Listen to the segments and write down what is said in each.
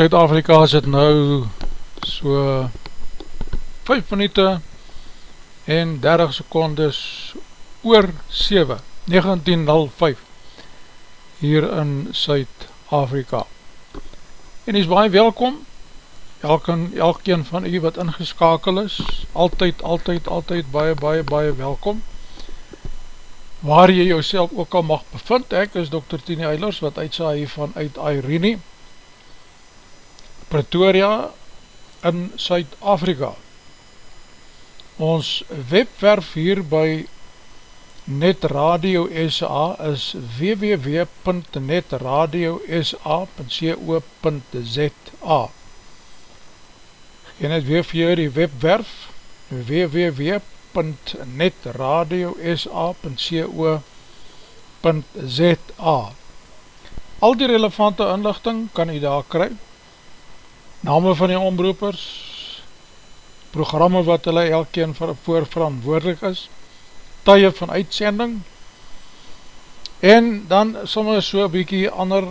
Zuid-Afrika is het nou so 5 minuten en 30 secondes oor 7, 19.05 hier in Zuid-Afrika. En is baie welkom, elkeen, elkeen van u wat ingeskakel is, altyd, altyd, altyd baie, baie, baie welkom waar jy jouself ook al mag bevind, ek is Dr. Tini Eilers wat uitsaai hiervan uit Irene Pretoria in Suid-Afrika. Ons webwerf hier by Net Radio SA is www.netradiosa.co.za En het weer vir jou die webwerf www.netradiosa.co.za Al die relevante inlichting kan u daar kry name van die omroepers, programme wat hulle elkeen voor verantwoordelik is, tye van uitsending, en dan soms so bykie ander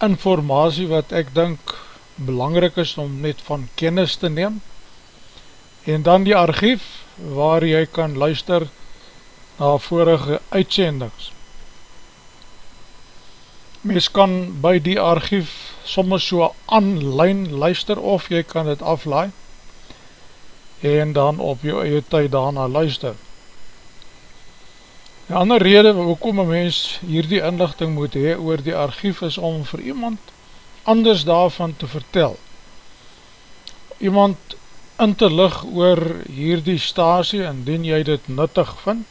informatie wat ek dink belangrik is om net van kennis te neem, en dan die archief waar jy kan luister na vorige uitsendings mens kan by die archief soms so online luister of jy kan het aflaai en dan op jou eie tyd daarna luister. Die ander rede waarom een mens hierdie inlichting moet hee oor die archief is om vir iemand anders daarvan te vertel. Iemand in te lig oor hierdie stasie indien jy dit nuttig vind,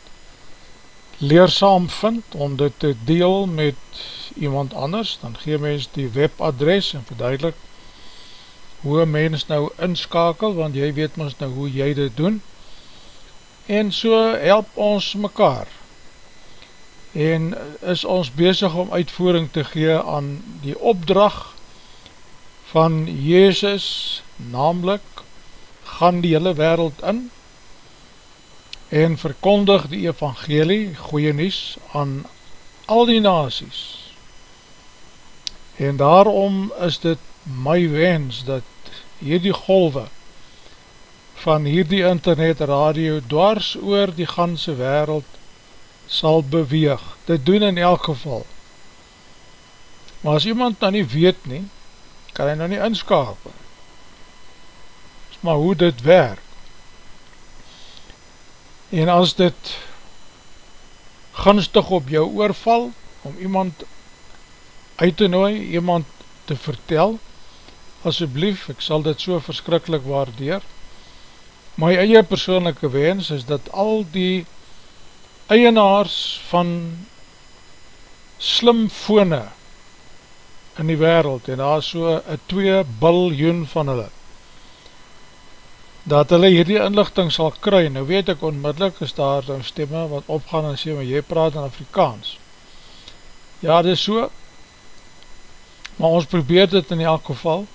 leersaam vind om dit te deel met iemand anders, dan gee mens die webadres en verduidelik hoe mens nou inskakel, want jy weet ons nou hoe jy dit doen, en so help ons mekaar, en is ons bezig om uitvoering te gee aan die opdrag van Jezus, namelijk, gaan die hele wereld in, en verkondig die evangelie, goeie nies, aan al die nasies, En daarom is dit my wens dat hierdie golwe van hierdie internet radio dwars oor die ganse wereld sal beweeg. Dit doen in elk geval. Maar as iemand nou nie weet nie, kan hy nou nie inskakel. Maar hoe dit werk. En as dit gunstig op jou oorval, om iemand uit te nooi, iemand te vertel, asjeblief, ek sal dit so verskrikkelijk waardeer. My eie persoonlijke wens is dat al die eienaars van slimfone in die wereld, en daar so een 2 biljoen van hulle, dat hulle hierdie inlichting sal kry, nou weet ek onmiddellik is daar een stemme wat opgaan en sê, maar jy praat in Afrikaans. Ja, dit is so, maar ons probeer dit in elk geval,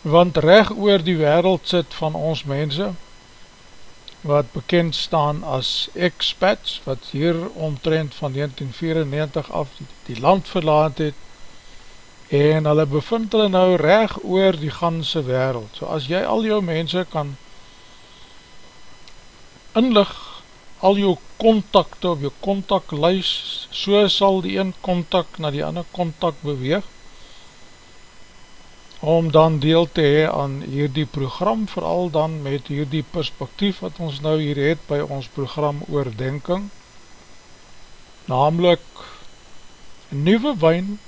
want recht oor die wereld sit van ons mense, wat bekend staan as expats, wat hier omtrend van 1994 af die, die land verlaat het, en hulle bevind hulle nou recht oor die ganse wereld. So as jy al jou mense kan inlig al jou contacte op jou contactlijs, so sal die een contact na die ander contact beweeg, om dan deel te hee aan hierdie program, vooral dan met hierdie perspektief wat ons nou hier het by ons program oordenking, namelijk nieuwe wijn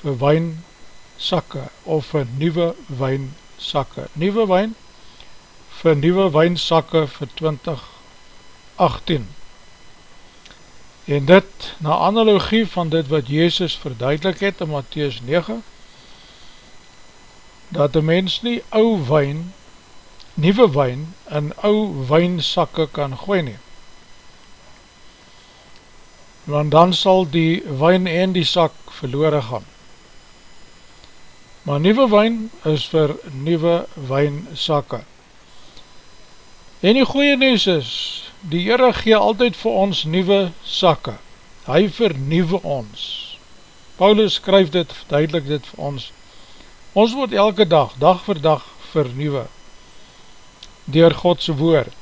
vir wijnsakke, of vir nieuwe wijnsakke, nieuwe wijn vir nieuwe wijnsakke vir 2018. En dit, na analogie van dit wat Jezus verduidelik het in Matthäus 9, dat een mens nie ou wijn, nieuwe wijn, in ou wijnsakke kan gooi nie. Want dan sal die wijn en die sak verloore gaan. Maar nieuwe wijn is vir nieuwe wijnsakke. En die goeie nieuws is, die Heere gee altyd vir ons nieuwe sakke. Hy vernieuwe ons. Paulus skryf dit, duidelik dit vir ons, Ons word elke dag, dag vir dag vernieuwe dier Godse woord.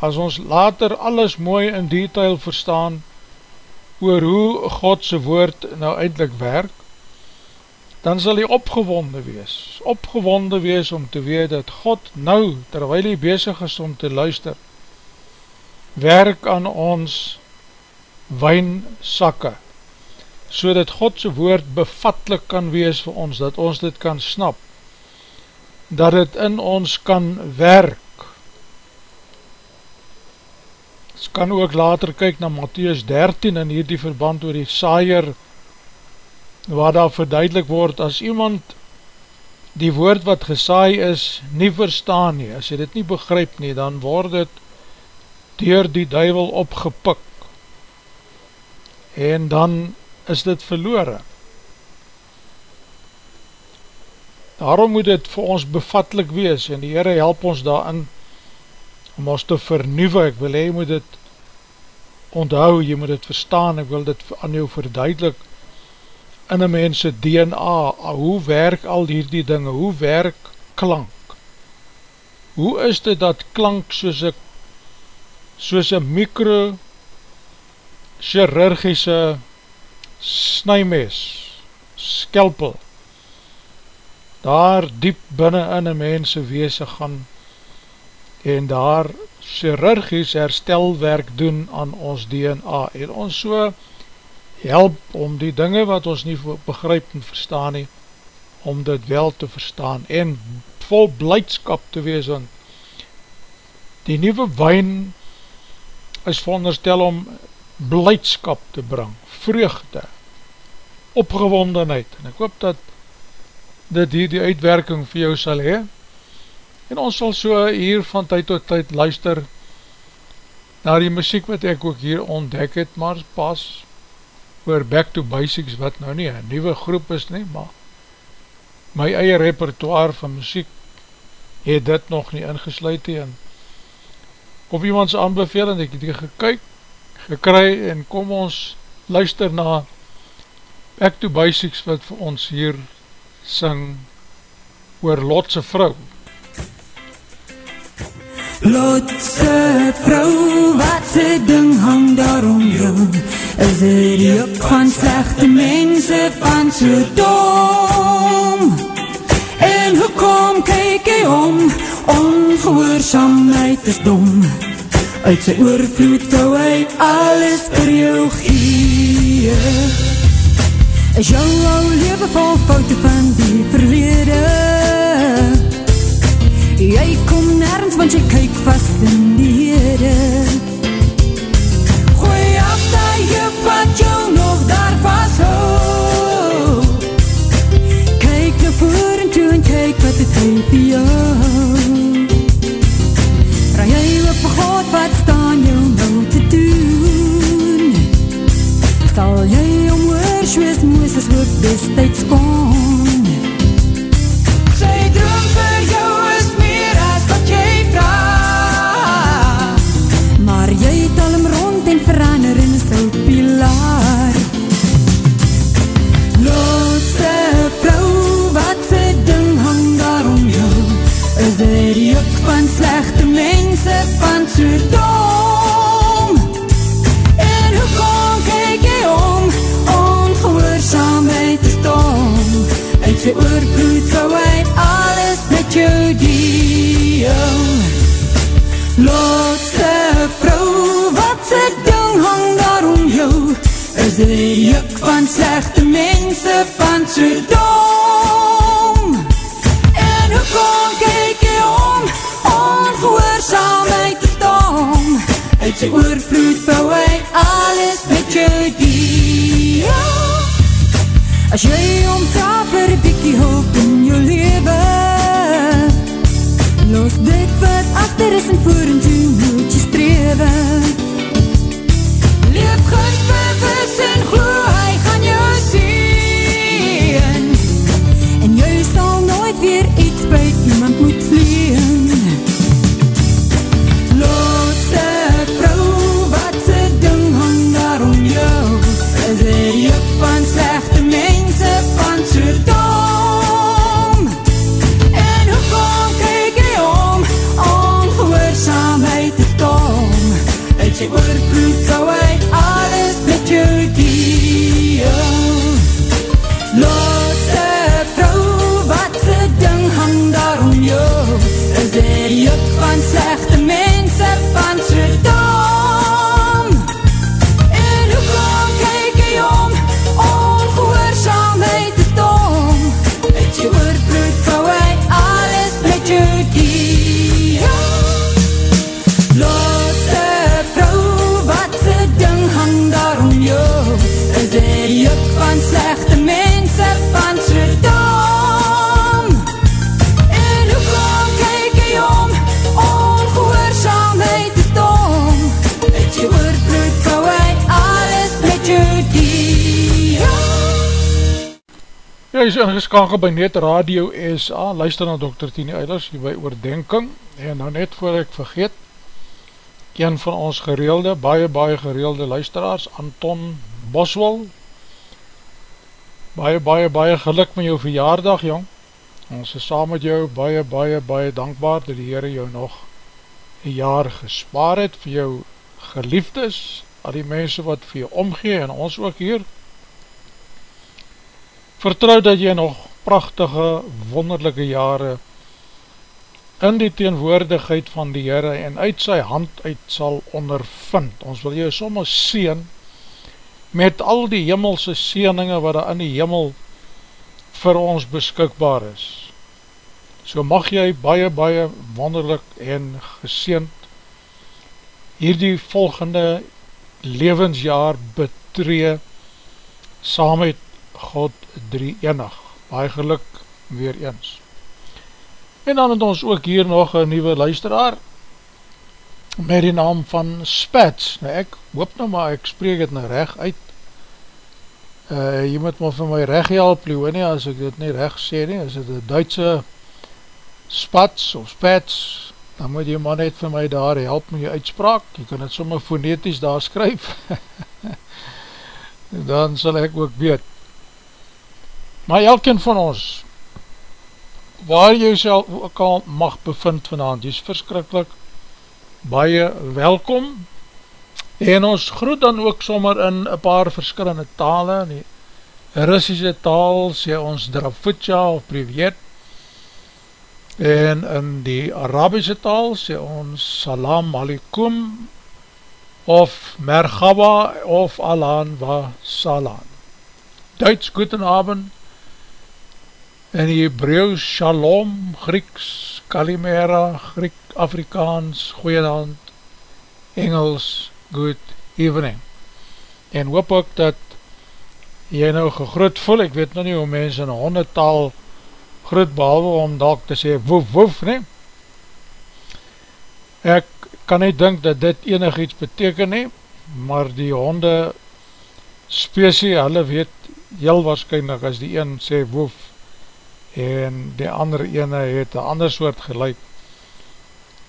As ons later alles mooi in detail verstaan oor hoe Godse woord nou eindelijk werk, dan sal hy opgewonde wees, opgewonde wees om te weet dat God nou, terwijl hy bezig is om te luister, werk aan ons wijnsakke, so dat Godse woord bevatlik kan wees vir ons, dat ons dit kan snap, dat het in ons kan werk. Ons kan ook later kyk na Matthäus 13 in hierdie verband oor die saaier, waar daar verduidelik word, as iemand die woord wat gesaai is nie verstaan nie, as jy dit nie begryp nie, dan word het door die duivel opgepik en dan is dit verloore. Daarom moet dit vir ons bevatlik wees en die Heere help ons daarin om ons te vernieuwe. Ek wil hy moet dit onthou, jy moet dit verstaan, ek wil dit aan jou verduidelik in een mense DNA, hoe werk al hierdie dinge, hoe werk klank? Hoe is dit dat klank soos een soos een micro chirurgische snymes, skelpel, daar diep binnen in een mense weese gaan en daar chirurgisch herstelwerk doen aan ons DNA en ons so help om die dinge wat ons nie begryp en verstaan nie, om dit wel te verstaan en vol blijdskap te wees want die nieuwe wijn is veronderstel om blijdskap te bring, vreugde, opgewondenheid en ek hoop dat dit hier die uitwerking vir jou sal hee. En ons sal so hier van tyd tot tyd luister na die muziek wat ek ook hier ontdek het, maar pas oor Back to Basics wat nou nie een nieuwe groep is nie, maar my eie repertoire van muziek het dit nog nie ingesluid hee. En op iemands aanbeveling, ek het hier gekyk, gekry en kom ons luister na Back to Basics wat vir ons hier sing oor Lotse vrou. Lotse vrou, wat se ding hang daar om jou? Is dit die op van slechte mense van so dom? En hoekom kyk hy om? Ongehoorzaamheid is dom. Uit sy oorvloed wou hy alles vir jou gee. Is jou ou lewe vol foute van die verlede? Jy kom nergens want jy kyk vast in die hede. Gooi af die juf wat jou nog daar vast hou Kyk na voor en toe en kyk wat het hy vir jou God wat staan jou nou te doen. Sal jy omhoor soos Mooses ook destijds kon juk van slechte mense van so dom En hoekom kyk jy om? Ongehoorzaamheid is dom. Uit sy oorvloed wou hy alles met jou deel. As jy omtraf vir die biekie hulp in jou leven Los dit wat achter is en voor en toe moet jy strewe Leef goed Jy is ingeskankel by Net Radio SA, luister na Dr. Tini Eilers hier by Oordenking en nou net voor ek vergeet een van ons gereelde, baie baie gereelde luisteraars, Anton Boswell. Baie baie baie geluk met jou verjaardag jong. Ons is saam met jou baie baie baie dankbaar dat die Heere jou nog een jaar gespaar het vir jou geliefdes, al die mense wat vir jou omgee en ons ook hier Vertrouw dat jy nog prachtige, wonderlijke jare in die teenwoordigheid van die Heere en uit sy hand uit sal ondervind. Ons wil jou soms sien met al die jimmelse sieninge wat in die jimmel vir ons beskikbaar is. So mag jy baie, baie wonderlik en geseend hierdie volgende levensjaar betree saam met God drie enig. Baie geluk weer eens. En dan het ons ook hier nog een nieuwe luisteraar met die naam van Spats. Nou ek hoop nou maar, ek spreek het nou recht uit. Uh, jy moet maar vir my recht help, Leonie, as ek dit nie recht sê nie, as dit een Duitse Spats of Spats, dan moet jy maar net vir my daar help met jy uitspraak. Jy kan het sommer foneties daar skryf. dan sal ek ook weet maar elkeen van ons waar jy self ook al mag bevind vanavond, jy is verskrikkelijk baie welkom. En ons groet dan ook sommer in een paar verskillende tale. In die Russische taal sê ons Drafutja of Privet. En in die Arabische taal sê ons Salam Alikum of Mergaba of Alan wa Salam. Duits, Goedenavond in die Hebreeuws Shalom, Grieks, Kalimera, Griek, Afrikaans, Goeienhand, Engels, Good Evening. En hoop ook dat jy nou gegroet voel, ek weet nou nie hoe mens in hondetaal groet behalwe om dalk te sê woef woef, nie? Ek kan nie dink dat dit enig iets beteken nie, maar die honde spesie, hulle weet heel waarschijnlijk as die een sê woef, en die ander ene het een ander soort geluid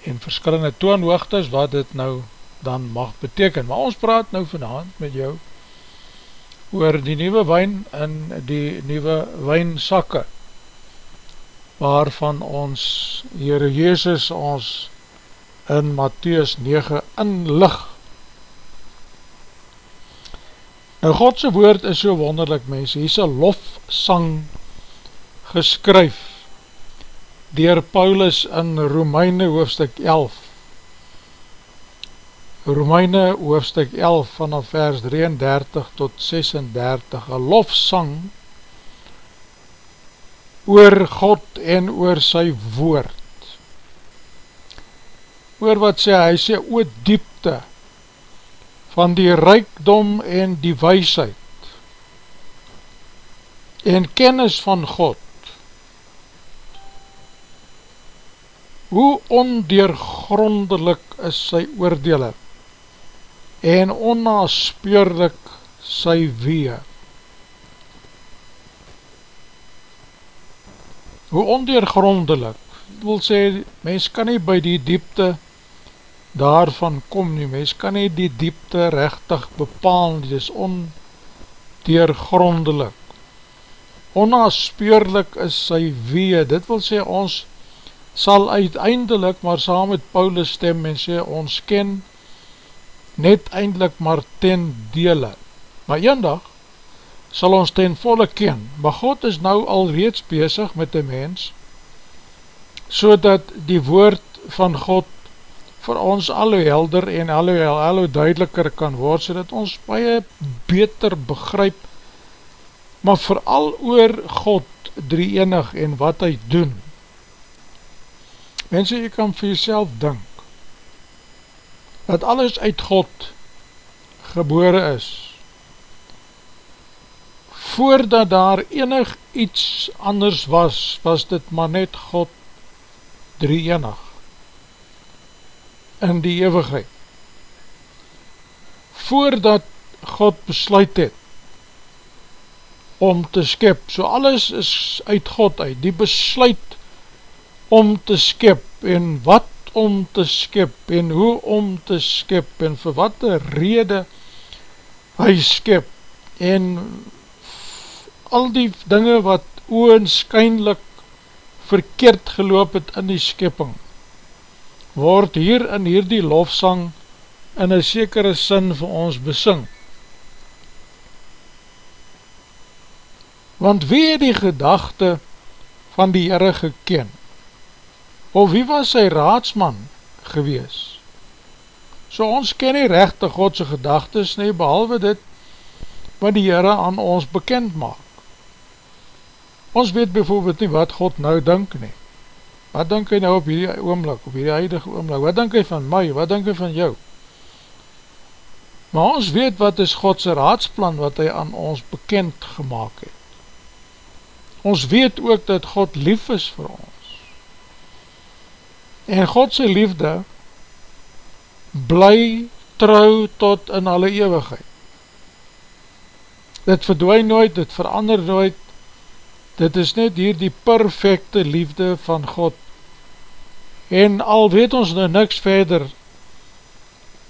en verskillende toonhoogtes wat dit nou dan mag beteken. Maar ons praat nou vanavond met jou oor die nieuwe wijn en die nieuwe wijnsakke waarvan ons Heere Jezus ons in Matthäus 9 inlig. Nou Godse woord is so wonderlik mense, hier is een lofsang geskryf dier Paulus in Romeine hoofstuk 11 Romeine hoofstuk 11 vanaf vers 33 tot 36 een lofsang oor God en oor sy woord. Oor wat sê hy sê oor diepte van die rijkdom en die weisheid en kennis van God hoe ondeergrondelik is sy oordele en onnaspeurlik sy wee. Hoe ondeergrondelik, wil sê, mens kan nie by die diepte daarvan kom nie, mens kan nie die diepte rechtig bepaal, dit is ondeergrondelik. Onnaspeurlik is sy wee, dit wil sê, ons sal uiteindelik maar saam met Paulus stem en sê ons ken net eindelijk maar ten dele. Maar een dag sal ons ten volle ken, maar God is nou al reeds bezig met die mens, so dat die woord van God vir ons al hoe helder en al hoe, al hoe duideliker kan word, so dat ons baie beter begryp, maar vooral oor God drie enig en wat hy doen, Mense, jy kan vir jyself dink dat alles uit God gebore is voordat daar enig iets anders was, was dit maar net God drie enig in die eeuwigheid. Voordat God besluit het om te skep, so alles is uit God uit, die besluit om te skep, en wat om te skep, en hoe om te skep, en vir wat die rede hy skep, en al die dinge wat oonskynlik verkeerd geloop het in die skepping, word hier in hierdie lofsang in een sekere sin vir ons besing. Want wie het die gedachte van die Heere geken? Of wie was sy raadsman gewees? So ons ken nie rechte Godse gedagtes nie, behalwe dit wat die Heere aan ons bekend maak. Ons weet bijvoorbeeld nie wat God nou dink nie. Wat dink hy nou op hierdie oomlik, op hierdie huidige oomlik? Wat dink hy van my? Wat dink hy van jou? Maar ons weet wat is Godse raadsplan wat hy aan ons bekend gemaakt het. Ons weet ook dat God lief is vir ons. En Godse liefde bly trouw tot in alle eeuwigheid. Dit verdwijn nooit, dit verander nooit, dit is net hier die perfecte liefde van God. En al weet ons nou niks verder,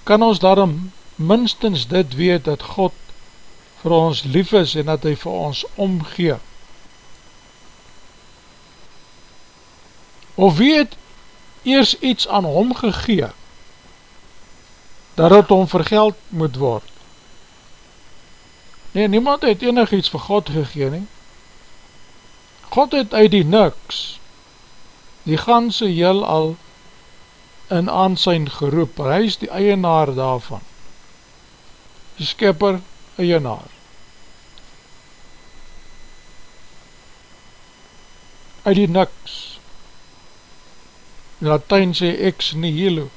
kan ons daarom minstens dit weet dat God vir ons lief is en dat hy vir ons omgee. Of wie het eers iets aan hom gegee, dat het om vergeld moet word? Nee, niemand het enig iets vir God gegee nie. God het uit die niks, die ganse heel al in aansijn geroep, hy is die eienaar daarvan die skipper eienaar. Uit die niks, in Latijn sê ex nihilo,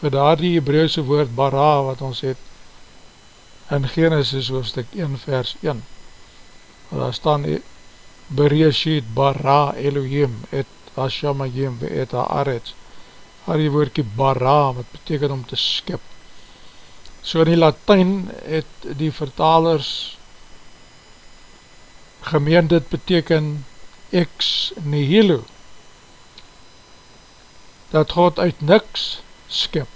vir daar die Hebrauwse woord bara wat ons het in Genesis hoofdstuk 1 vers 1, waar daar staan Bereshit bara Elohim et Hashamayim et Haaretz, daar die woordkie bara wat beteken om te skip, So in die Latijn het die vertalers gemeen dit beteken ex nihilo dat God uit niks skip.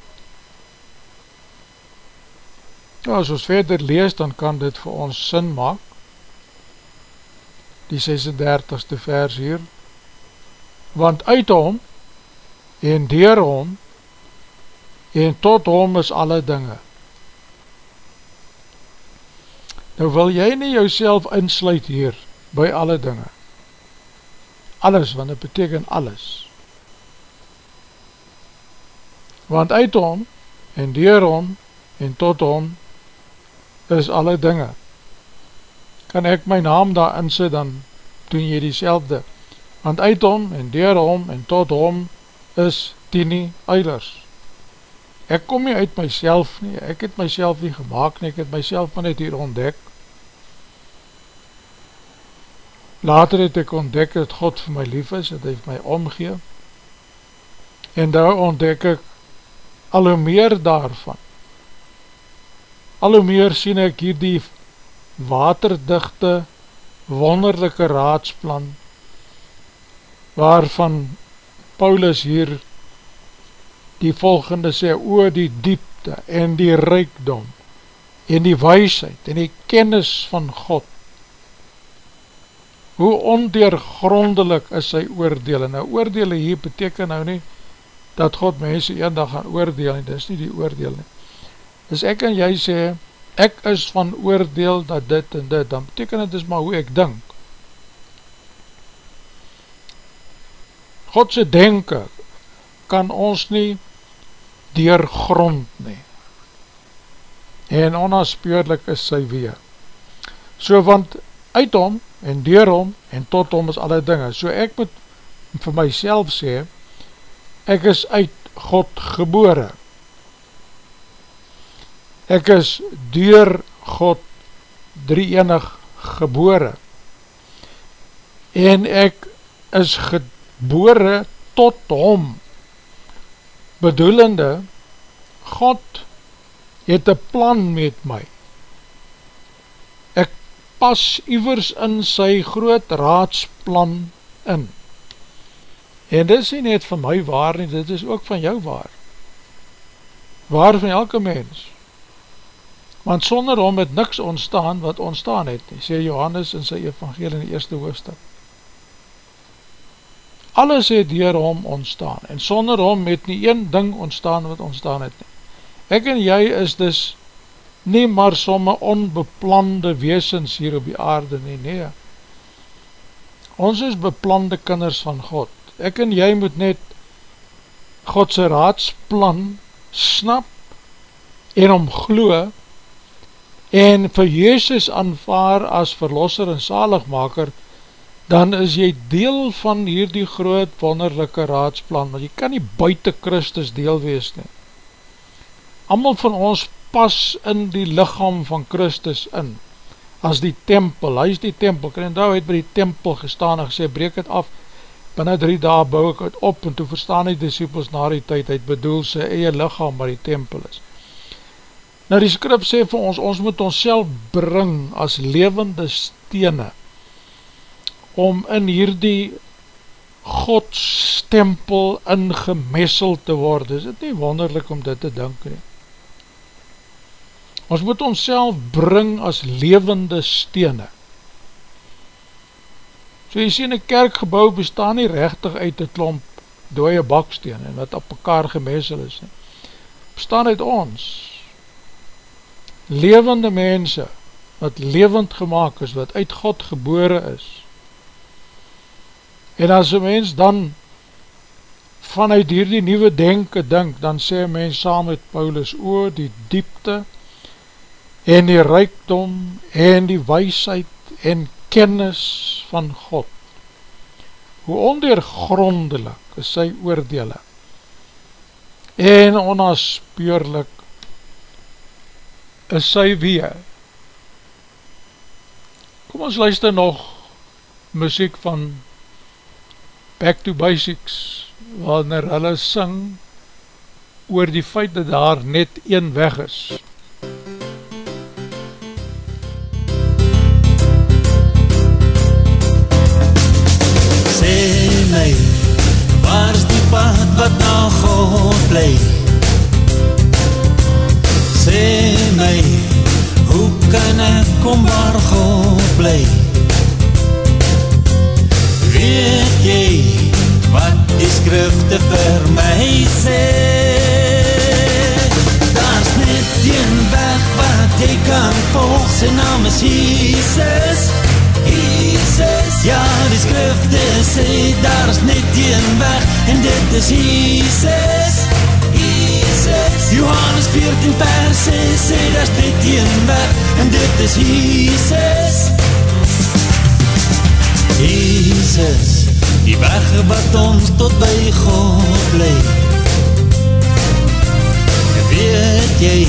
Ja, as ons verder lees, dan kan dit vir ons sin maak. Die 36ste vers hier. Want uit hom en dier hom en tot hom is alle dinge. Nou wil jy nie jouself insluit hier by alle dinge. Alles, want het beteken alles. Want uit hom en dier hom en tot hom is alle dinge. Kan ek my naam daar inse, dan doen jy die selfde. Want uit hom en dier hom en tot hom is Tini Eilers. Ek kom nie uit myself nie, ek het myself nie gemaakt nie, ek het myself maar net hier ontdek. Later het ek ontdek dat God vir my lief is, dat hy vir my omgee. En daar ontdek ek al hoe meer daarvan. Al hoe meer sien ek hier die waterdichte, wonderlijke raadsplan, waarvan Paulus hier die volgende sê, oor die diepte en die rijkdom en die weisheid en die kennis van God hoe ondeergrondelik is sy oordeel, en nou oordeel hier beteken nou nie, dat God mense een dag gaan oordeel, en dit is nie die oordeel nie, dus ek en jy sê, ek is van oordeel dat dit en dit, dan beteken het is maar hoe ek denk, Godse denken kan ons nie deurgrond nie, en onaspeurlik is sy weer, so want uit hom, en door hom, en tot hom is alle dinge. So ek moet vir myself sê, ek is uit God gebore. Ek is door God drie enig gebore. En ek is gebore tot hom, bedoelende, God het een plan met my pas iwers in sy groot raadsplan in. En dit is nie net van my waar nie, dit is ook van jou waar. Waar van elke mens. Want sonder hom het niks ontstaan wat ontstaan het, sê Johannes in sy evangelie in die eerste hoofdstuk. Alles het dier hom ontstaan, en sonder hom het nie een ding ontstaan wat ontstaan het nie. Ek en jy is dus nie maar somme onbeplande weesens hier op die aarde nie, nee. Ons is beplande kinders van God. Ek en jy moet net Godse raadsplan snap en omgloe en vir Jezus aanvaar as verlosser en zaligmaker, dan is jy deel van hierdie groot wonderlijke raadsplan, want jy kan nie buiten Christus deel wees nie. Amal van ons pas in die lichaam van Christus in, as die tempel, hy is die tempel, kan jy het by die tempel gestaan en gesê, breek het af, binnen drie dae bouw ek het op, en toe verstaan die disciples na die tyd, hy het bedoel sy eie lichaam waar die tempel is. Nou die skrif sê vir ons, ons moet ons bring as levende stene, om in hierdie Godstempel ingemessel te word. Is dit nie wonderlik om dit te dink nie? Ons moet ons bring as levende stene. So jy sien, een kerkgebouw bestaan nie rechtig uit een klomp dooie baksteen en wat op mekaar gemessel is. Nie. Bestaan uit ons. Levende mense, wat levend gemaakt is, wat uit God gebore is. En as een mens dan vanuit hierdie nieuwe denken denk, dan sê een mens saam met Paulus, o die diepte en die rijkdom en die weisheid en kennis van God. Hoe ondeergrondelik is sy oordele en onaspeurlik is sy wee. Kom ons luister nog muziek van Back to Basics, wanneer hulle sing oor die feit dat daar net een weg is. My, waar is die pad wat na God bly? Sê my, hoe kan ek kom waar God bly? weet jy wat die skrifte vir my sê daar is net een weg wat jy kan volg sy naam is Jesus ja die skrifte sê daar is net een weg en dit is Jesus Jesus Johannes 14 vers sê daar is net een weg en dit is Jesus Jesus, die weg wat ons tot by God leid. Weet jy,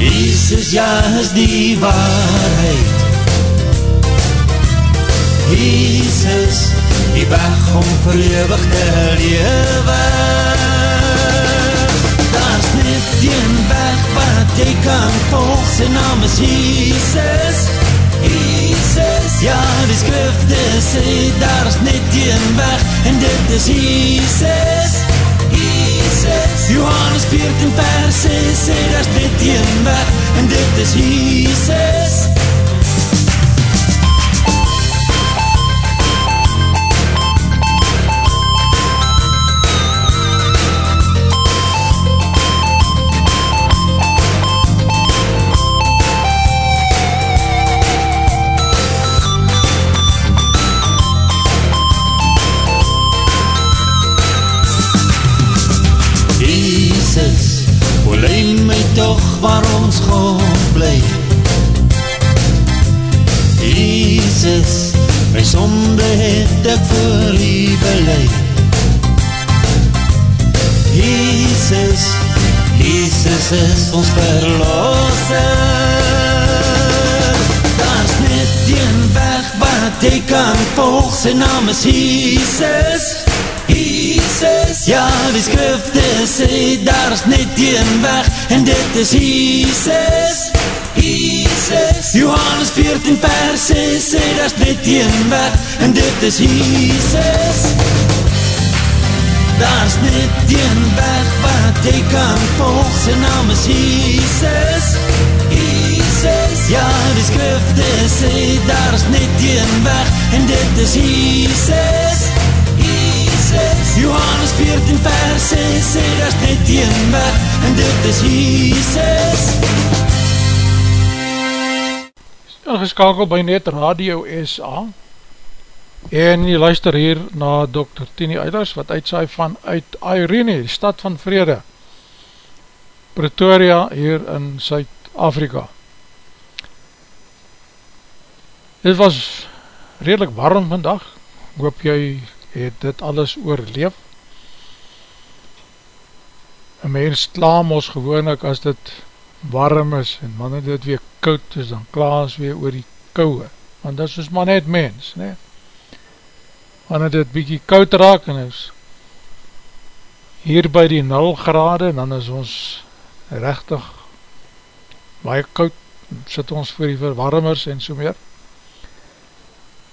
Jesus, ja is die waarheid. Jesus, die weg om verlewig te lewe. Daar is net die weg wat jy kan volg, sy naam is Jesus. Jesus, ja die skrifte sê, daar is net een weg, en dit is Jesus, Jesus. Johannes 14 vers sê, sê daar is net een weg, en dit is Jesus, ons God bly. Jesus, my sonde het ek vir u beleid Jesus, Jesus is ons verlosser. Daar is net een weg wat jy kan volg, sy naam is Jesus Jesus, ja die skrifte sê, daar is net een weg, en dit is Jesus, Jesus Johannes 14 vers 6 sê dat is net een weg en dit is Jesus Daar is net een weg wat jy kan volg sy naam is Jesus Jesus Ja, die skrifte sê daar is net een weg en dit is Jesus Jesus Johannes 14 vers 6 sê is net een weg en dit is Jesus. Ingeskakel by Net Radio SA en jy luister hier na Dr. Tini Eilers wat uitsaai van uit Irene, die stad van vrede. Pretoria hier in Suid-Afrika. Dit was redelijk warm vandag. Hoop jy het dit alles oorleef. Een mens klaam ons gewoon ek as dit warm is en wanneer dit weer koud is, dan klaar ons weer oor die kouwe, want dit is maar net mens, ne? wanneer dit bykie koud raak en is hier by die 0 grade, dan is ons rechtig baie koud, sit ons voor die verwarmers en so meer,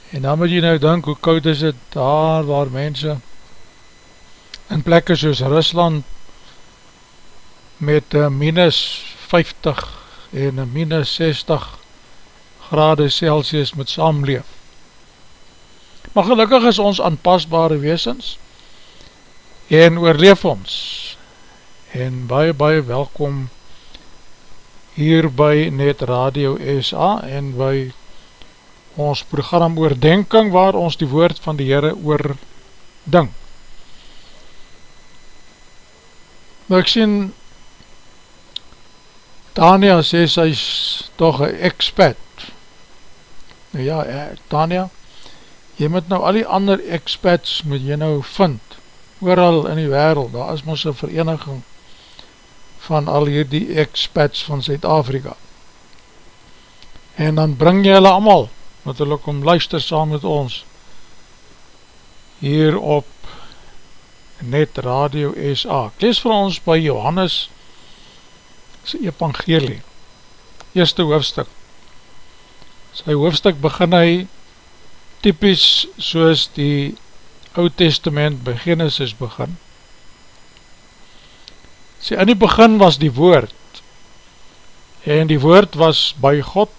en dan moet jy nou denk, hoe koud is het daar waar mense in plekke soos Rusland met minus 50 en een minus 60 grade Celsius moet saamleef. Maar gelukkig is ons aanpasbare weesens en oorleef ons en baie baie welkom hier by Net Radio SA en by ons program oordenking waar ons die woord van die Heere oordink. Maar ek sien Tania sê sy is toch een expat. Nou ja, eh, Tania, jy moet nou al die ander expats moet jy nou vind, ooral in die wereld, daar is ons een vereniging van al hierdie expats van Zuid-Afrika. En dan bring jy hulle allemaal, natuurlijk om luister saam met ons, hier op Net Radio SA. Lees vir ons by Johannes 14, sy evangelie, eerste hoofdstuk. Sy hoofdstuk begin hy typisch soos die Oud Testament by Genesis begin. Sy in die begin was die woord, en die woord was by God,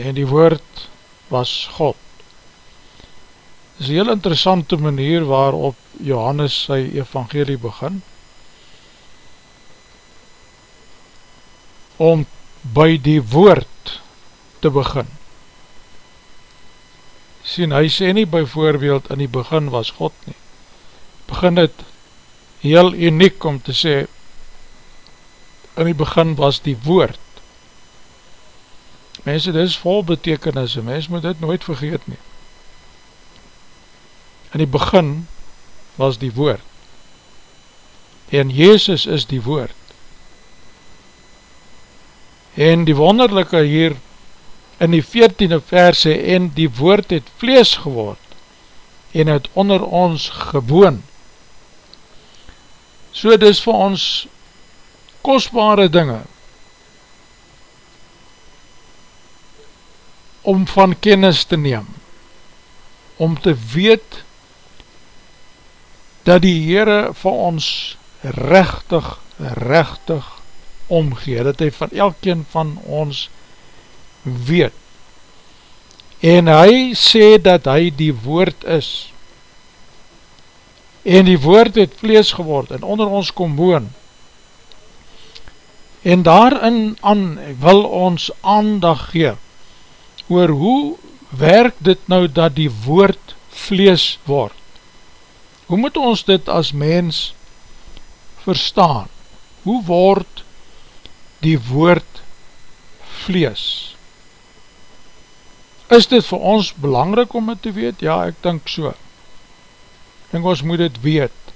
en die woord was God. Dit is een heel interessante manier waarop Johannes sy evangelie begin, om by die woord te begin. Sien, hy sê nie by voorbeeld in die begin was God nie. Begin het heel uniek om te sê, in die begin was die woord. Mense, dit is vol betekenis, mens moet dit nooit vergeet nie. In die begin was die woord. En Jezus is die woord. En die wonderlijke hier in die 14e verse, en die woord het vlees geword, en het onder ons gewoon. So dis vir ons kostbare dinge, om van kennis te neem, om te weet, dat die Heere vir ons rechtig, rechtig omgee, dat hy van elkeen van ons weet. En hy sê dat hy die woord is. En die woord het vlees geword en onder ons kom woon. En daarin aan wil ons aandag gee oor hoe werk dit nou dat die woord vlees word. Hoe moet ons dit as mens verstaan? Hoe word die woord vlees. Is dit vir ons belangrijk om het te weet? Ja, ek denk so. En ons moet het weet.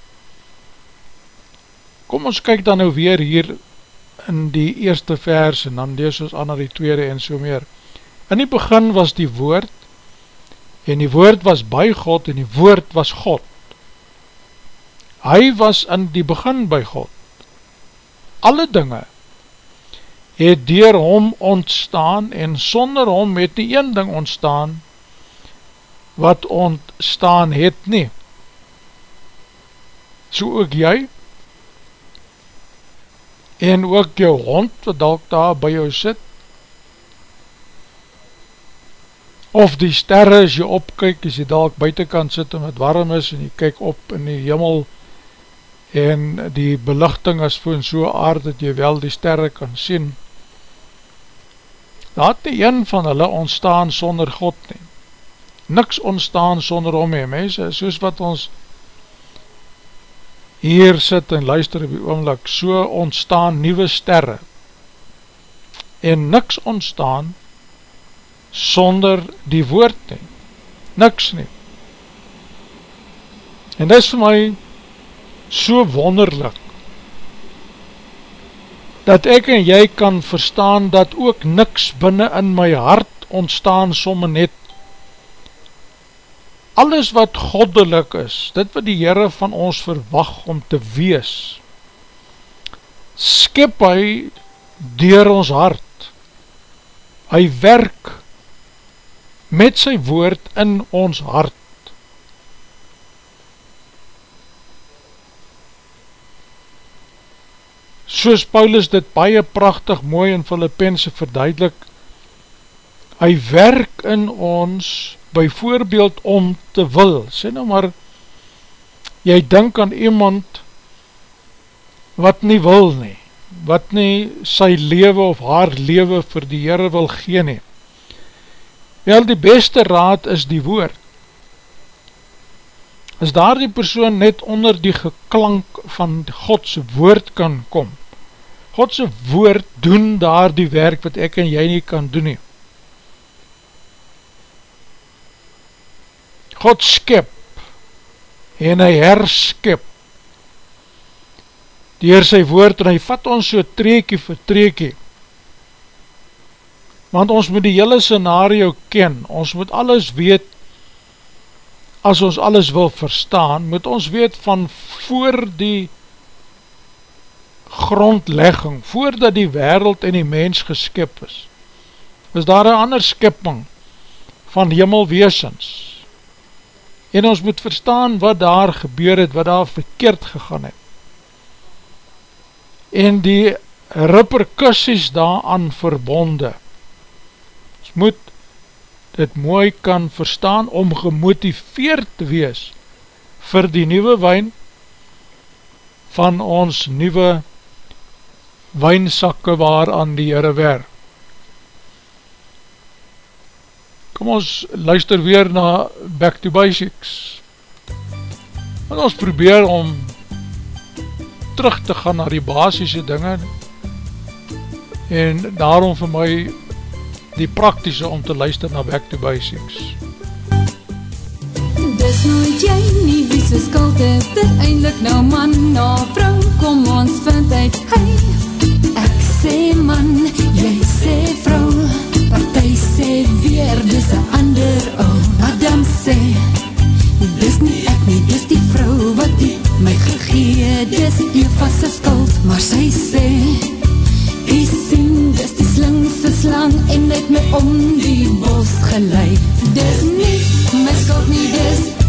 Kom ons kyk dan nou weer hier in die eerste vers en dan lees ons aan na die tweede en so meer. In die begin was die woord en die woord was by God en die woord was God. Hy was in die begin by God. Alle dinge het dier hom ontstaan en sonder hom het die een ding ontstaan wat ontstaan het nie. So ook jy en ook jou hond wat dalk daar by jou sit of die sterre as jy opkyk, as jy dalk buitenkant sit en het warm is en jy kyk op in die jimmel en die belichting is voor so aard dat jy wel die sterre kan sien. Dat die een van hulle ontstaan sonder God nie. Niks ontstaan sonder om hee mense, soos wat ons hier sit en luister op die oomlik, so ontstaan nieuwe sterre. En niks ontstaan sonder die woord nie, niks nie. En dit is vir my so wonderlik, dat ek en jy kan verstaan dat ook niks binnen in my hart ontstaan somme net. Alles wat goddelik is, dit wat die Heere van ons verwag om te wees, skip hy dier ons hart. Hy werk met sy woord in ons hart. Soos Paulus dit baie prachtig mooi in Filippense verduidelik, hy werk in ons by voorbeeld om te wil. Sê nou maar, jy denk aan iemand wat nie wil nie, wat nie sy lewe of haar lewe vir die Heere wil gee nie. Wel, die beste raad is die woord. As daar die persoon net onder die geklank van Godse woord kan kom, Godse woord doen daar die werk wat ek en jy nie kan doen nie. God skip en hy herskip dier sy woord en hy vat ons so treekie vir treekie want ons moet die hele scenario ken, ons moet alles weet, as ons alles wil verstaan, moet ons weet van voor die grondlegging, voordat die wereld en die mens geskip is, is daar een ander skipping van hemelweesens, en ons moet verstaan wat daar gebeur het, wat daar verkeerd gegaan het, en die repercussies daaraan verbonde, moet dit mooi kan verstaan om gemotiveerd te wees vir die nieuwe wijn van ons nieuwe wijnsakke waar aan die Heere werk. Kom ons luister weer na Back to Basics. En ons probeer om terug te gaan na die basisse dinge en daarom vir my die praktische om te luister na Back to Basics. Dis nooit jy nie wie so skuld is, dit? Eindelijk nou man na vrou, kom ons vind uit, hey, ek sê man, jy sê vrou, partij sê weer, dis een ander, oh, Adam sê, dis nie ek nie, dis die vrou wat die my gegee, dis Eva sy skuld, maar sy sê, hy sien, dis die slinkse slang en het my om die bos geleid. Dis nie, my skuld nie dis,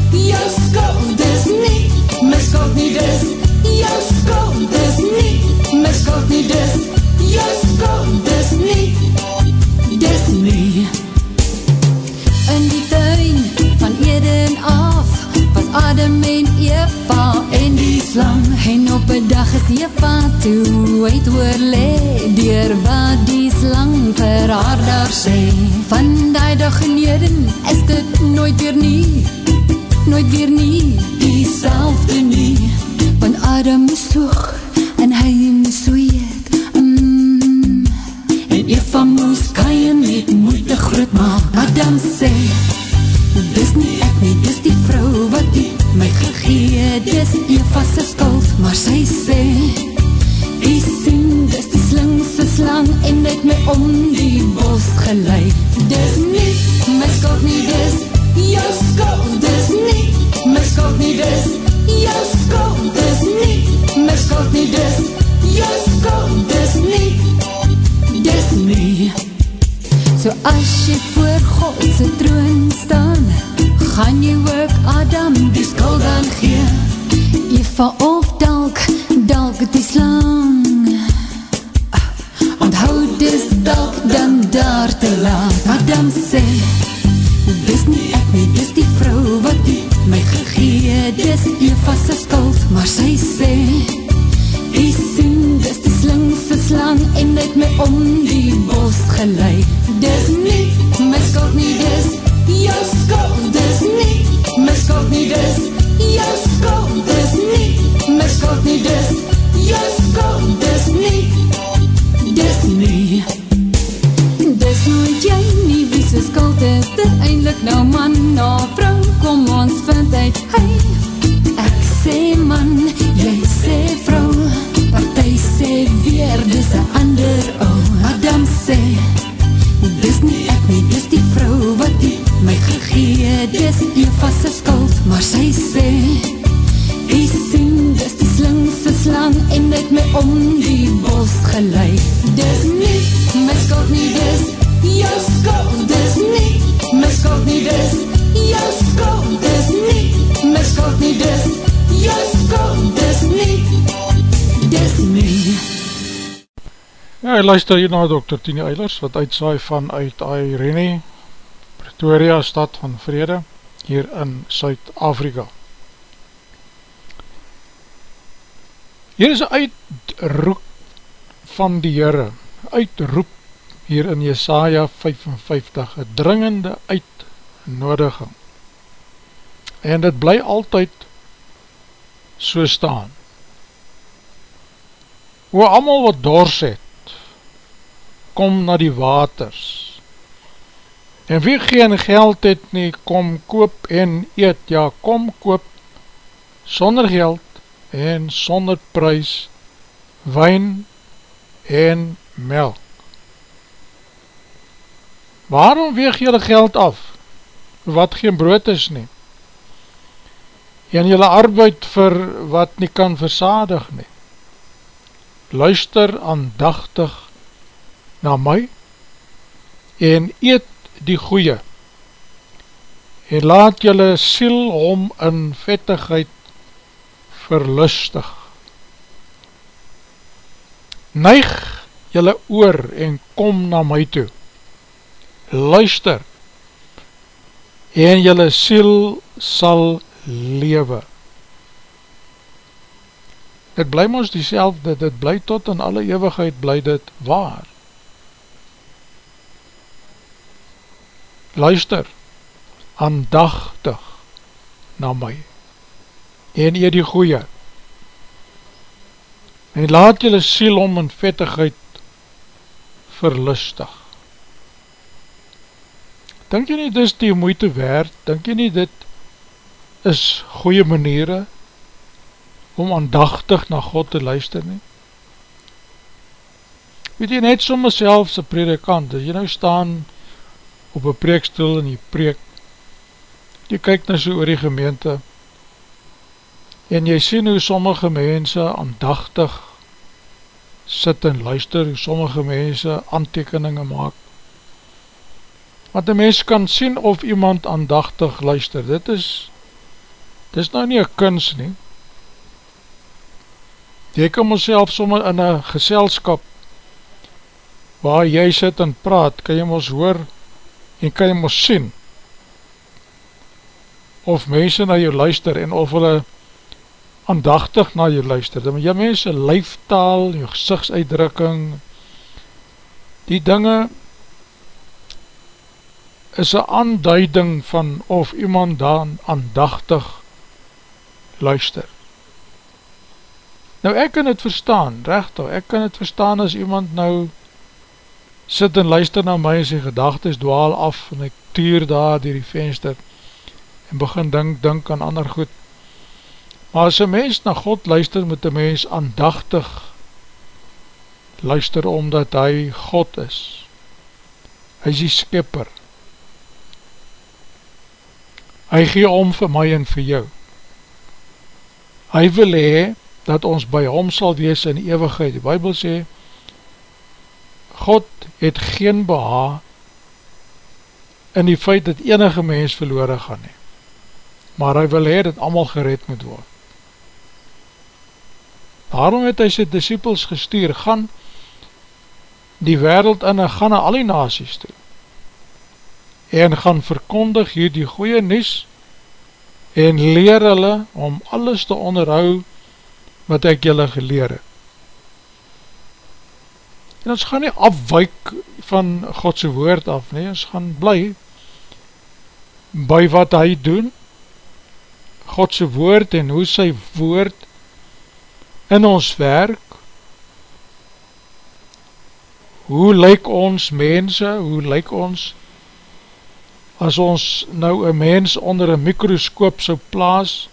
luister hier na Dr. Tini Eilers, wat uitsaai vanuit Irene, Pretoria, stad van vrede, hier in Suid-Afrika. Hier is een uitroep van die Heere, uitroep hier in Jesaja 55, een dringende uitnodiging. En dit bly altyd so staan. O, amal wat dors het, kom na die waters. En wie geen geld het nie, kom koop en eet, ja, kom koop sonder geld en sonder prijs, wijn en melk. Waarom weeg jylle geld af, wat geen brood is nie? En jylle arbeid vir wat nie kan versadig nie? Luister aandachtig na my en eet die goeie en laat jylle siel om in vettigheid verlustig. Neig jylle oor en kom na my toe. Luister en jylle siel sal lewe. Dit bly ons die selfde, dit bly tot in alle eeuwigheid bly dit waar. Luister aandachtig na my en eer die goeie en laat jylle siel om in vettigheid verlustig. Denk jy nie dis die moeite werd, denk jy nie dit is goeie maniere om aandachtig na God te luister nie? Weet jy net soms selfs een predikant, as jy nou staan op een preekstoel en jy preek, jy kyk nou so oor die gemeente, en jy sien hoe sommige mense aandachtig sit en luister, hoe sommige mense aantekeninge maak, wat een mens kan sien of iemand aandachtig luister, dit is, dit is nou nie een kunst nie, jy kan myself sommer in een geselskap, waar jy sit en praat, kan jy ons hoor, en kan jy ons sien, of mense na jou luister, en of hulle aandachtig na jou luister, dan jy mense lijftaal, jou gezichtsuitdrukking, die dinge is een aanduiding van of iemand dan aandachtig luister. Nou ek kan het verstaan, rechtig, ek kan het verstaan as iemand nou sit en luister na my en sy gedagtes dwaal af en ek tuur daar dier die venster en begin dink, dink aan ander goed, Maar as een mens na God luister, moet een mens aandachtig luister, omdat hy God is. Hy is die skipper. Hy gee om vir my en vir jou. Hy wil hee, dat ons by hom sal wees in eeuwigheid. Die Bijbel sê, God het geen beha in die feit dat enige mens verloren gaan nie. Maar hy wil hee dat allemaal gered moet word. Daarom het hy sy disciples gestuur, gaan die wereld in en gaan na al die nasies toe en gaan verkondig hier die goeie nies en leer hulle om alles te onderhou wat ek julle geleer het. En ons gaan nie afwijk van Godse woord af nie, ons gaan bly by wat hy doen, Godse woord en hoe sy woord in ons werk, hoe lyk ons mense, hoe lyk ons? As ons nou een mens onder een mikroskoop so plaas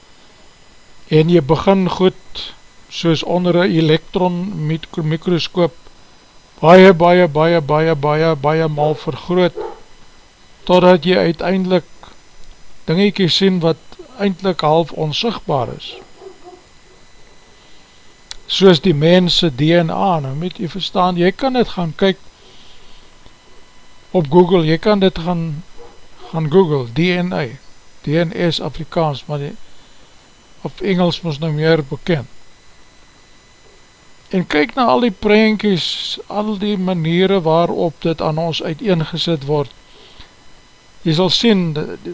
en jy begin goed soos onder een elektron mikroskoop baie, baie, baie, baie, baie, baie mal vergroot, totdat jy uiteindelik dingetjie sien wat eindelijk half onsigbaar is. Soos die mense DNA, nou moet jy verstaan, jy kan dit gaan kyk op Google, jy kan dit gaan, gaan Google, DNA, DNA is Afrikaans, maar die, op Engels moes nou meer bekend en kyk na al die prentjies, al die maniere waarop dit aan ons uiteengesit word. Jy sal sien,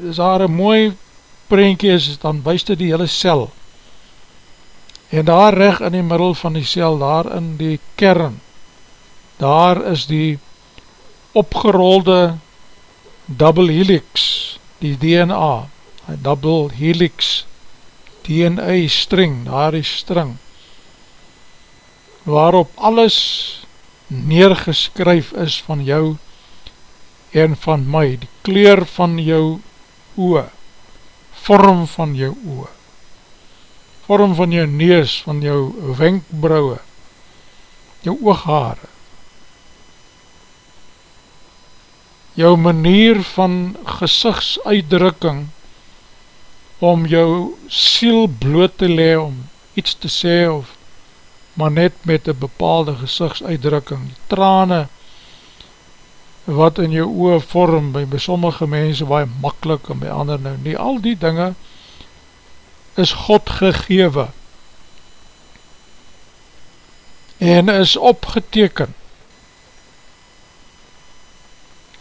as daar een mooi prentjie is, dan wees dit die hele cel. En daar reg in die middel van die cel, daar in die kern, daar is die opgerolde double helix, die DNA, double helix, DNA string, daar die string, waarop alles neergeskryf is van jou en van my, die kleur van jou oe, vorm van jou oe, vorm van jou neus, van jou wenkbrauwe, jou ooghaare, jou manier van gezichtsuitdrukking om jou siel bloot te le, om iets te sê of maar net met een bepaalde gezichtsuitdrukking, die trane wat in jou oor vorm, by, sommige mense baie makkelijk en by ander nou nie, al die dinge is God gegewe en is opgeteken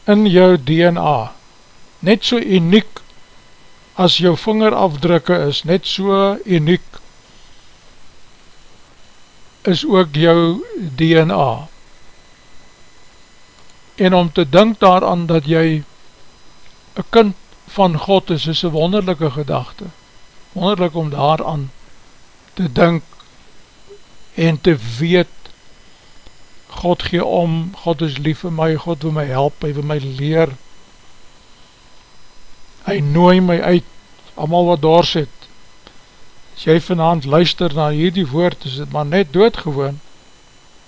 in jou DNA, net so uniek as jou vingerafdrukke is, net so uniek is ook jou DNA. En om te denk daaraan dat jy een kind van God is, is een wonderlijke gedachte. Wonderlik om daaraan te denk en te weet God gee om, God is lief vir my, God wil my help, hy wil my leer. Hy nooi my uit, allemaal wat daar sit, as jy vanavond luister na hierdie woord, is het maar net doodgewoon,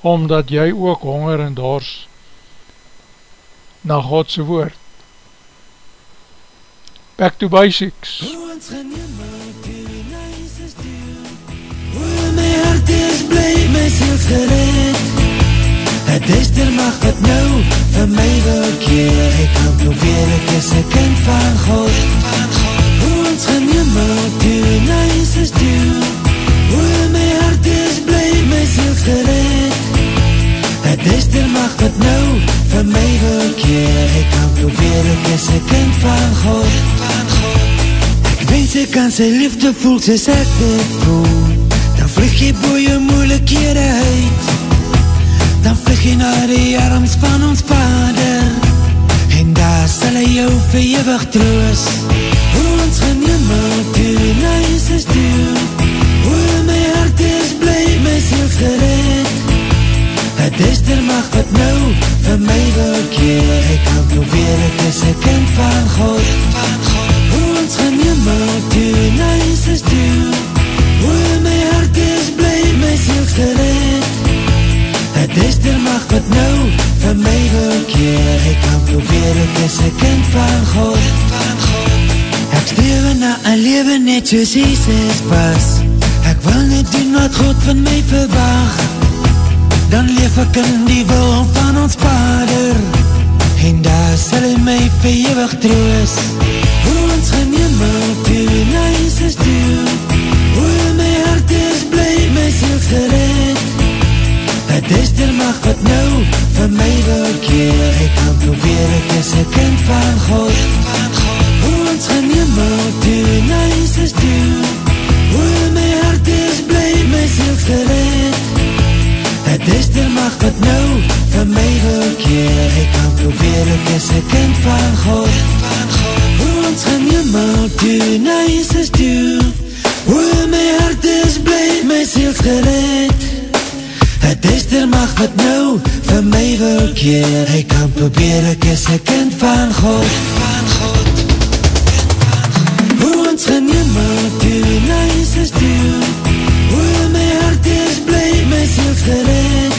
omdat jy ook honger en dors na Godse woord. Back to basics. My hart is blij, my siel gered Het duister mag het nou vir my wil keer Ek kan probeer, ek is een kind van God Ons gaan jemel toe, nice is toe O, my hart is blij, my siel gered Het duister mag het nou vir my wil keer Ek kan probeer, ek is een kind van God Ek wens ek kan sy liefde voel, soos ek dit voel Dan vlug jy boe jou moeilijkhede uit Dan vlug jy na die arms van ons vader En daar sal hy jou verewig troos Ons duister mag wat nou vir my wil keer Ek kan probeer, ek is een kind van God Ons gaan jimmel toe, na Jesus toe O, my hart is blij, my siel gered Het duister mag wat nou vir my wil keer net soos Jesus pas. Ek wil net doen wat God van my verwacht Dan leef ek in die wil van ons vader. En daar sal hy my verewig troos Ons gaan hemel toe na Jesus toe O, my hart is blij, my ziel gered. Het is die mag wat nou vir my wil keer. Ek kan probeer, ek is een kind van God Ons gaan hemel toe na Jesus toe O, my hart is blij, my ziel gered Het is die mag wat nou vir my wil keer Ek kan probeer, ek is een kind van God Ons gaan hemel toe na Jesus toe O, my hart is blij, my ziel gered Het is die mag wat nou vir my wil keer Ek kan probeer, ek is een kind van God Van God ziel gered.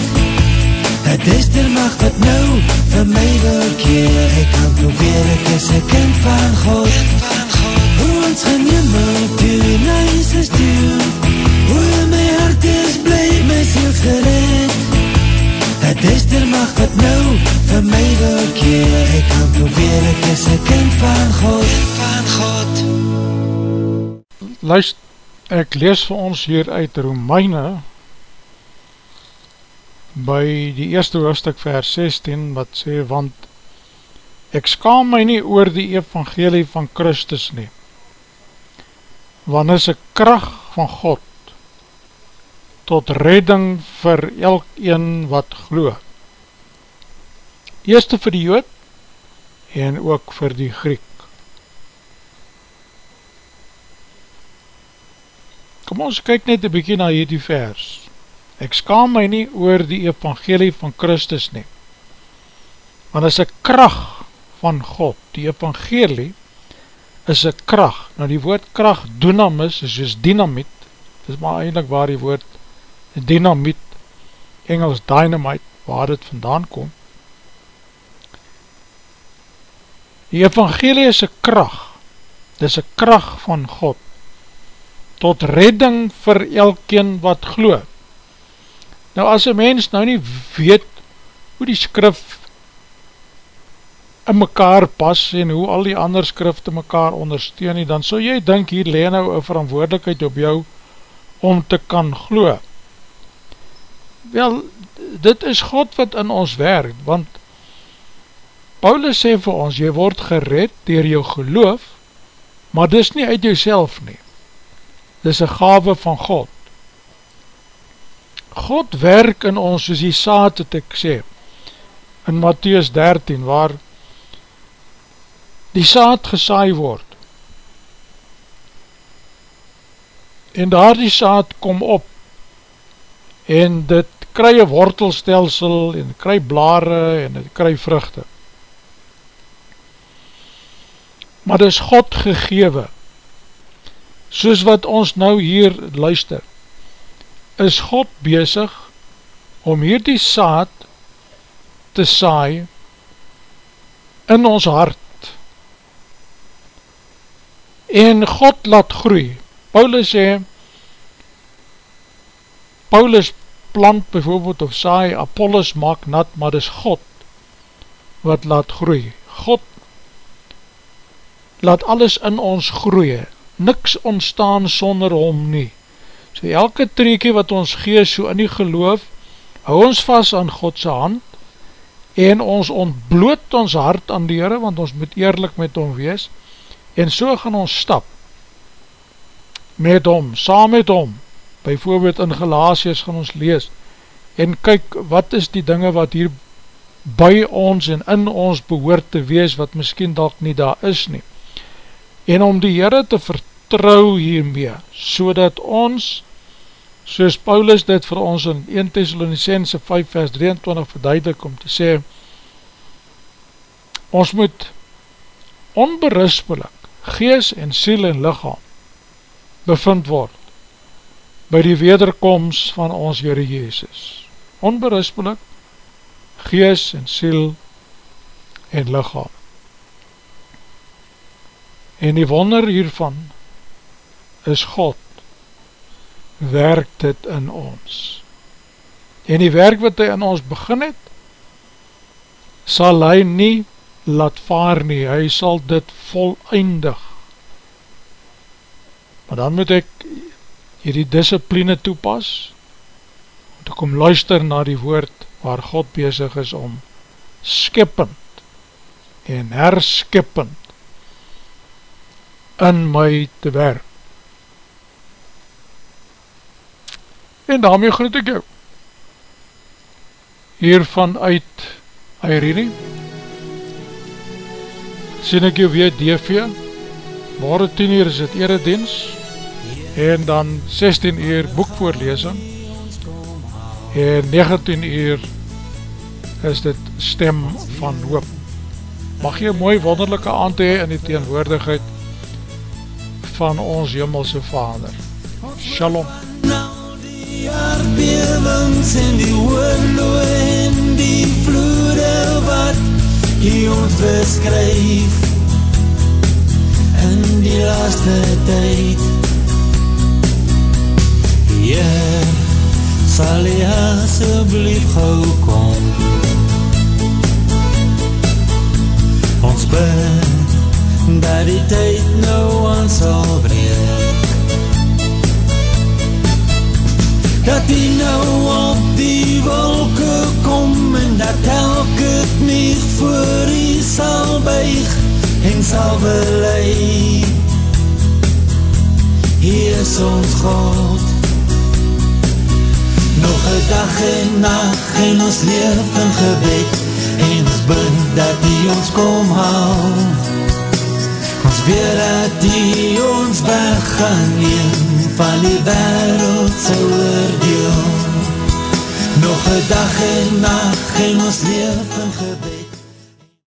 Het is die mag wat nou vir my wil keer. Ek kan probeer, ek is een kind van God. Ons gaan hemel toe na Jesus toe O, my hart is blij, my ziel gered. Het is die mag wat nou vir my wil keer. Ek kan probeer, ek is een kind Van God. Luister, ek lees vir ons hier uit Romeine by die eerste hoofdstuk vers 16 wat sê, want ek skaam my nie oor die evangelie van Christus nie, want is een kracht van God tot redding vir elkeen wat glo. Eerste vir die jood en ook vir die Griek. Kom ons kyk net een bykie na hierdie vers. Ek skaam my nie oor die evangelie van Christus nie. Want is een kracht van God. Die evangelie is een kracht. Nou die woord kracht, dynamis, is soos dynamiet. Dit is maar eindelijk waar die woord dynamiet, Engels dynamite, waar dit vandaan kom. Die evangelie is een kracht. Dit is een kracht van God tot redding vir elkeen wat glo. Nou as een mens nou nie weet hoe die skrif in mekaar pas en hoe al die ander skrifte mekaar ondersteun nie, dan so jy dink hier leen nou een verantwoordelikheid op jou om te kan glo. Wel, dit is God wat in ons werk, want Paulus sê vir ons, jy word gered dier jou geloof, maar dis nie uit jouself nie dis een gave van God. God werk in ons soos die saad het ek sê, in Matthäus 13, waar die saad gesaai word, en daar die saad kom op, en dit kry een wortelstelsel, en kry blare, en dit kry vruchte. Maar dit is God gegewe, soos wat ons nou hier luister, is God bezig om hier die saad te saai in ons hart. En God laat groei. Paulus sê, Paulus plant bijvoorbeeld of saai, Apollos maak nat, maar dis God wat laat groei. God laat alles in ons groeie niks ontstaan sonder hom nie. So elke treekie wat ons gees so in die geloof, hou ons vast aan Godse hand, en ons ontbloot ons hart aan die Heere, want ons moet eerlijk met hom wees, en so gaan ons stap, met hom, saam met hom, bijvoorbeeld in Galatius gaan ons lees, en kyk wat is die dinge wat hier by ons en in ons behoort te wees, wat miskien dat nie daar is nie, en om die Heere te vertel, vertrouw hiermee, so dat ons, soos Paulus dit vir ons in 1 Thessalonicense 5 vers 23 verduidelik om te sê, ons moet onberispelik gees en siel en lichaam bevind word by die wederkomst van ons Heere Jezus. Onberispelik gees en siel en lichaam. En die wonder hiervan is God, werk dit in ons. En die werk wat hy in ons begin het, sal hy nie laat vaar nie, hy sal dit volleindig. Maar dan moet ek hierdie discipline toepas, want ek kom luister na die woord waar God bezig is om skippend en herskippend in my te werk. En daarmee groet ek jou. Hiervan uit Airene. Sien ek jou weer DV. Morgen 10 uur is het erediens. En dan 16 uur boekvoorlesing. En 19 uur is dit stem van hoop. Mag jy mooi wonderlijke aand hee in die teenwoordigheid van ons Himmelse Vader. Shalom. Die aardbewings en die oorloe en die vloede wat die ons beskryf. In die laaste tyd Heer, sal jy asjeblief gauw kom. Ons bid dat die tyd nou aan sal breek dat die nou op die wolke kom en dat elke knie voor die sal buig en sal belei. Hier is ons God, nog een dag en nacht en ons leef in gebed en ons bid dat die ons kom hou. Ons weet dat die ons weg gaan neem van die wereld sy oordeel. Nog een dag en nacht en ons leef in gebed.